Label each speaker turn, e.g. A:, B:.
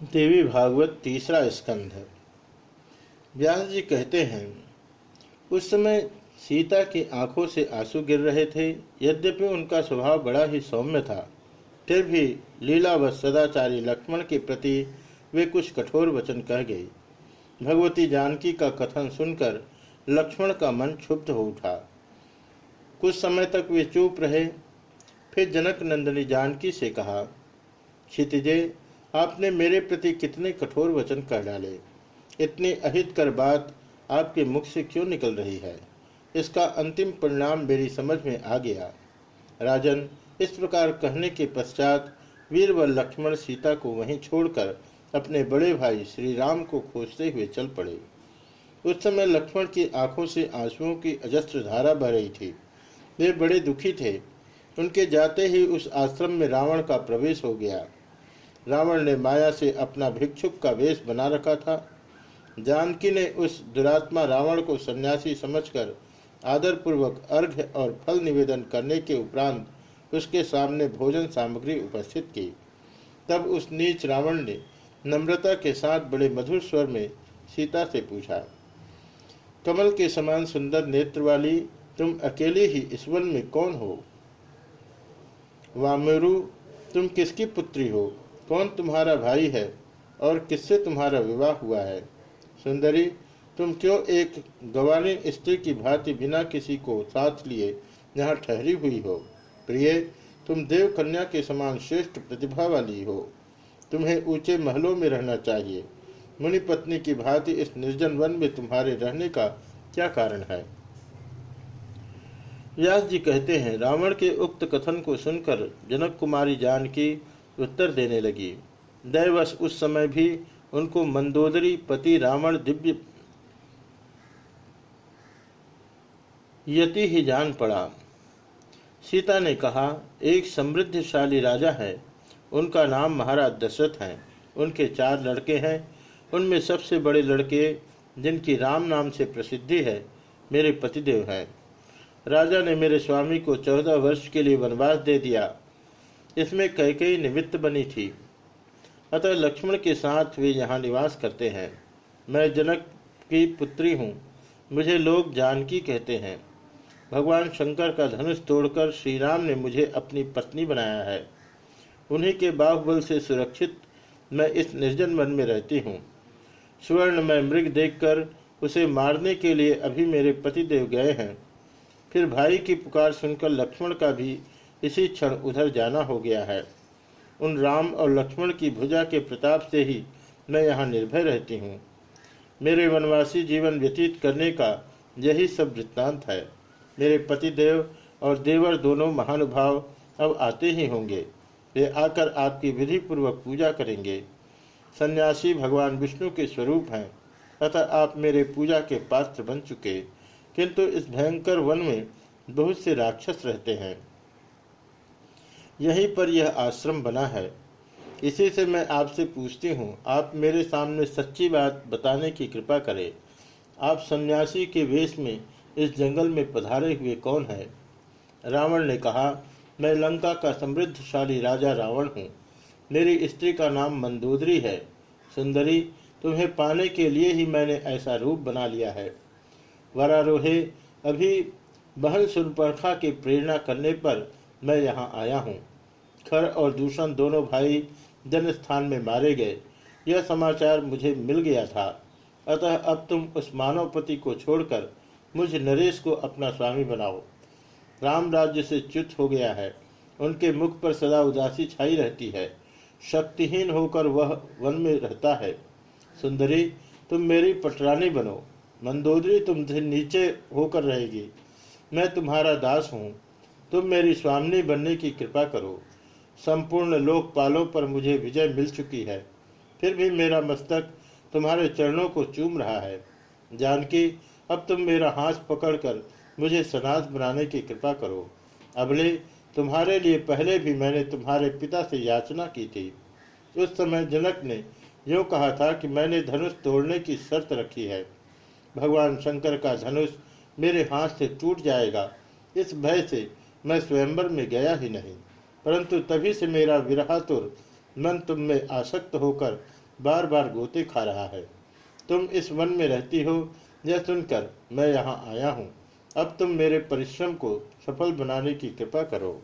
A: देवी भागवत तीसरा स्कंध व्यास जी कहते हैं, उस समय सीता की आँखों से आँसू गिर रहे थे, यद्यपि उनका स्वभाव बड़ा ही सौम्य था, फिर भी लीला व सदाचारी लक्ष्मण के प्रति वे कुछ कठोर वचन कह गई भगवती जानकी का कथन सुनकर लक्ष्मण का मन क्षुब्ध हो उठा। कुछ समय तक वे चुप रहे, फिर जनक नंदनी जानकी से कहा, क्षितिजे आपने मेरे प्रति कितने कठोर वचन कह डाले? इतनी अहित कर बात आपके मुख से क्यों निकल रही है? इसका अंतिम परिणाम मेरी समझ में आ गया। राजन, इस प्रकार कहने के पश्चात वीर व लक्ष्मण सीता को वहीं छोड़कर अपने बड़े भाई श्री राम को खोजते हुए चल पड़े। उस समय लक्ष्मण की आँखों से आंसुओं की अजस्त्र धारा बह रही थी। वे बड़े दुखी थे। उनके जाते ही उस आश्रम में रावण का प्रवेश हो गया। रावण ने माया से अपना भिक्षुक का वेश बना रखा था। जानकी ने उस दुरात्मा रावण को सन्यासी समझकर आदरपूर्वक अर्घ्य और फल निवेदन करने के उपरांत उसके सामने भोजन सामग्री उपस्थित की। तब उस नीच रावण ने नम्रता के साथ बड़े मधुर स्वर में सीता से पूछा, कमल के समान सुंदर नेत्र वाली तुम अकेले ही इस वन में कौन हो? वामेरु, तुम किसकी पुत्री हो? कौन तुम्हारा भाई है और किससे तुम्हारा विवाह हुआ है? सुंदरी, तुम क्यों एक गवानी स्त्री की भांति बिना किसी को साथ लिए यहाँ ठहरी हुई हो? प्रिय, तुम देव कन्या के समान श्रेष्ठ प्रतिभा वाली हो। तुम्हें ऊँचे महलों में रहना चाहिए। मुनि पत्नी की भांति इस निर्जन वन में तुम्हारे रहने का क्या कारण है? व्यास जी कहते हैं, रावण के उक्त कथन को सुनकर जनक कुमारी जानकी उत्तर देने लगी। दैवश उस समय भी उनको मंदोदरी, पति रावण, दिव्य यति ही जान पड़ा। सीता ने कहा, एक समृद्धशाली राजा है। उनका नाम महाराज दशरथ है। उनके चार लड़के हैं। उनमें सबसे बड़े लड़के, जिनकी राम नाम से प्रसिद्धि है, मेरे पतिदेव हैं। राजा ने मेरे स्वामी को चौदह वर्ष के लिए वनवास दे दिया। इसमें कैकई निमित्त बनी थी। अतः लक्ष्मण के साथ वे यहाँ निवास करते हैं। मैं जनक की पुत्री हूँ। मुझे लोग जानकी कहते हैं। भगवान शंकर का धनुष तोड़कर श्री राम ने मुझे अपनी पत्नी बनाया है। उन्हीं के बाहुबल से सुरक्षित मैं इस निर्जन वन में रहती हूँ। स्वर्ण में मृग देखकर उसे मारने के लिए अभी मेरे पतिदेव गए हैं। फिर भाई की पुकार सुनकर लक्ष्मण का भी इसी क्षण उधर जाना हो गया है। उन राम और लक्ष्मण की भुजा के प्रताप से ही मैं यहाँ निर्भय रहती हूँ। मेरे वनवासी जीवन व्यतीत करने का यही सब वृत्तांत है। मेरे पतिदेव और देवर दोनों महानुभाव अब आते ही होंगे। वे आकर आपकी विधि पूर्वक पूजा करेंगे। सन्यासी भगवान विष्णु के स्वरूप हैं। अतः आप मेरे पूजा के पात्र बन चुके। किंतु इस भयंकर वन में बहुत से राक्षस रहते हैं। यहीं पर यह आश्रम बना है। इसी से मैं आपसे पूछती हूँ, आप मेरे सामने सच्ची बात बताने की कृपा करें। आप सन्यासी के वेश में इस जंगल में पधारे हुए कौन है? रावण ने कहा, मैं लंका का समृद्धशाली राजा रावण हूँ। मेरी स्त्री का नाम मंदोदरी है। सुंदरी, तुम्हें पाने के लिए ही मैंने ऐसा रूप बना लिया है। वरारोहे, अभी बहन सुनपरखा की प्रेरणा करने पर मैं यहाँ आया हूँ। खर और दूषण दोनों भाई जन स्थान में मारे गए। यह समाचार मुझे मिल गया था। अतः अब तुम उस मानवपति को छोड़कर मुझ नरेश को अपना स्वामी बनाओ। राम राज्य से च्युत हो गया है। उनके मुख पर सदा उदासी छाई रहती है। शक्तिहीन होकर वह वन में रहता है। सुंदरी, तुम मेरी पटरानी बनो। मंदोदरी तुमसे नीचे होकर रहेगी। मैं तुम्हारा दास हूँ। तुम मेरी स्वामिनी बनने की कृपा करो। संपूर्ण लोकपालों पर मुझे विजय मिल चुकी है। फिर भी मेरा मस्तक तुम्हारे चरणों को चूम रहा है। जानकी, अब तुम मेरा हाथ पकड़कर मुझे सनाथ बनाने की कृपा करो। अबले, तुम्हारे लिए पहले भी मैंने तुम्हारे पिता से याचना की थी। उस समय जनक ने यो कहा था कि मैंने धनुष तोड़ने की शर्त रखी है। भगवान शंकर का धनुष मेरे हाथ से टूट जाएगा। इस भय से मैं स्वयंवर में गया ही नहीं, परंतु तभी से मेरा विरहातुर मन तुम में आसक्त होकर बार बार गोते खा रहा है। तुम इस वन में रहती हो, यह सुनकर मैं यहाँ आया हूँ। अब तुम मेरे परिश्रम को सफल बनाने की कृपा करो।